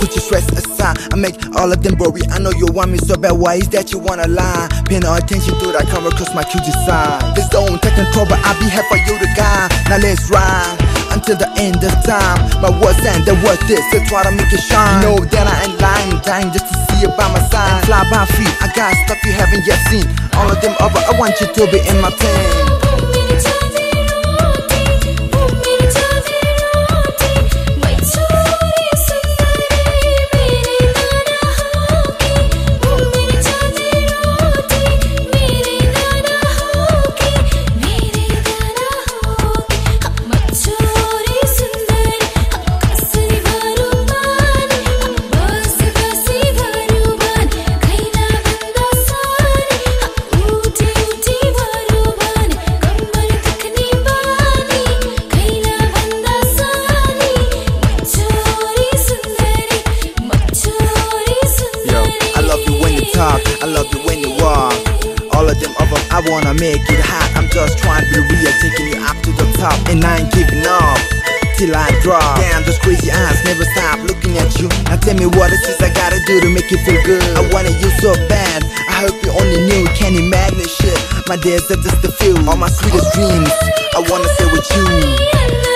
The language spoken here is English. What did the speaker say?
Put your stress aside. I make all of them worry. I know you want me so bad. Why is that you wanna lie? Pay no attention to that come across my cutie side. This don't take control, but I'll be here for you, the guy. Now let's ride until the end of time. My words and the worth this, that's why I make it shine. You know that I ain't lying, dying just to see you by my side. And fly by feet, I got stuff you haven't yet seen. All of them over, I want you to be in my team. Love you when you walk. All of them of 'em, I wanna make it hot. I'm just trying to be real, taking you up to the top, and I ain't giving up. Till I drop. Damn, those crazy eyes never stop looking at you. Now tell me what it is I gotta do to make you feel good. I wanted you so bad. I hope you only knew. Can't imagine shit. My days are just a few. All my sweetest dreams. I wanna stay with you.